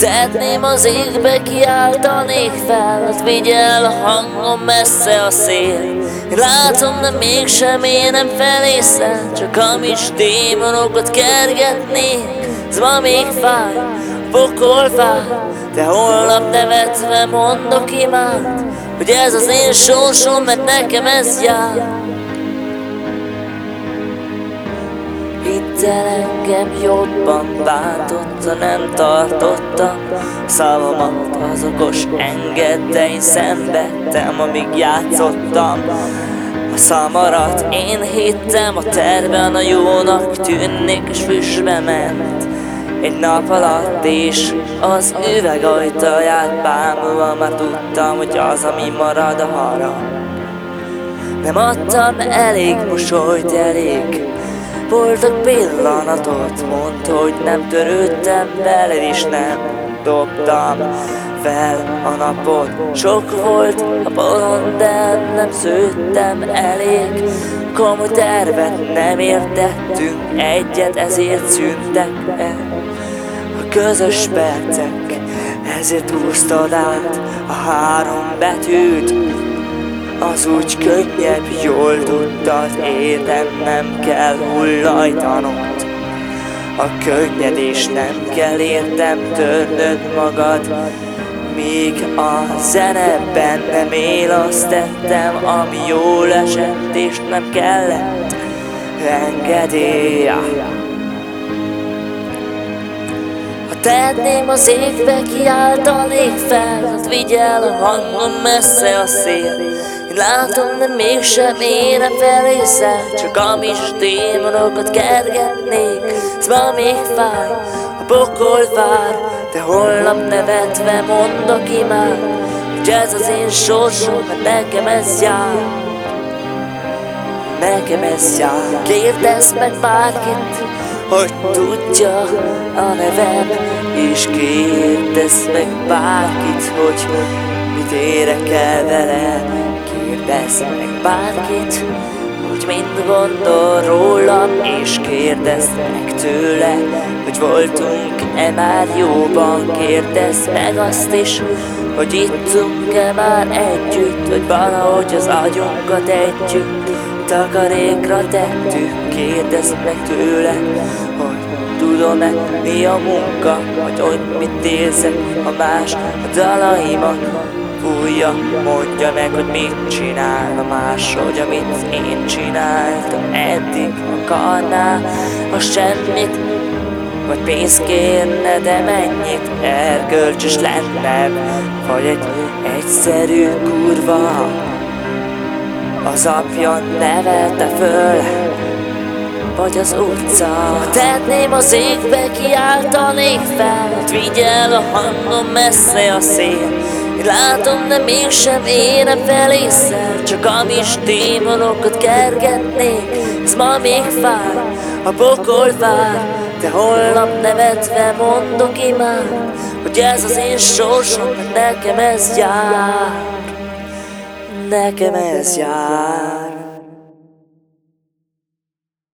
Tehetném az égbe, kiáltanék fel Hát vigyel a hangom messze a szél. Látom, de mégsem én nem felészel Csak hamis démonokat kergetnék Ez ma még fáj, pokol fáj De holnap nevetve mondok imád Hogy ez az én sorsom, mert nekem ez jár Hittel engem jobban bántotta, nem tartotta. Szavamat az okos engedte, én szenvedtem, amíg játszottam. A szamarat én hittem, a terben a jónak tűnnék, és füstbe ment. Egy nap alatt és az üveg ajtaját bámulva már tudtam, hogy az, ami marad a harag. Nem adtam elég mosolyt, elég Boldog pillanatot Mondd, hogy nem törődtem veled is nem dobtam fel a napot. Sok volt a bolond, de nem szőttem elég. Komoly tervet nem értettünk egyet, ezért szűntek el A közös percek, ezért úsztad át a három betűt az úgy könnyebb, jól tudtad, értem nem kell hullajtanod A könnyedés nem kell értem törnöd magad Míg a zene bennem él, azt tettem, ami jól esett, és nem kellett engedély. Ha tehetném az égbe, kiáltanék fel, hát vigyel a hangom messze a szél. Én látom, de mégsem érem felészel Csak amis démonokat kergetnék. Ez ma még fáj, a pokol vár De holnap nevetve mondok imád Hogy ez az én sorsom, mert nekem ez jár. Nekem ez jár. Kérdezz meg bárkit, hogy tudja a nevem És kérdezz meg bárkit, hogy mit érek el vele Kérdezz meg bárkit, hogy mind gondol rólam És kérdezd tőle, hogy voltunk-e már jóban. Kérdezd meg azt is, hogy ittunk-e már együtt Vagy valahogy az agyunkat együtt Takarékra tettük, kérdezd meg tőle Hogy tudom-e mi a munka Vagy hogy mit érzek, ha más a dalaimat fújja Mondja meg, hogy mit csinálna máshogy, amit én csináltam. Eddig akarná, ha semmit vagy pénzt kérne, de mennyit erkölcsös lenne Vagy egy egyszerű kurva. Az apja nevelte föl vagy az utca. Ha tehetném az égbe, kiáltanék fel Vigyel a hangom messze a szél látom, de mégsem érem fel észre Csak amis démonokat kergetnék. Ez ma még fáj, a pokol vár De holnap nevetve mondok imád Hogy ez az én sorsom, nekem ez jár. Nekem ez jár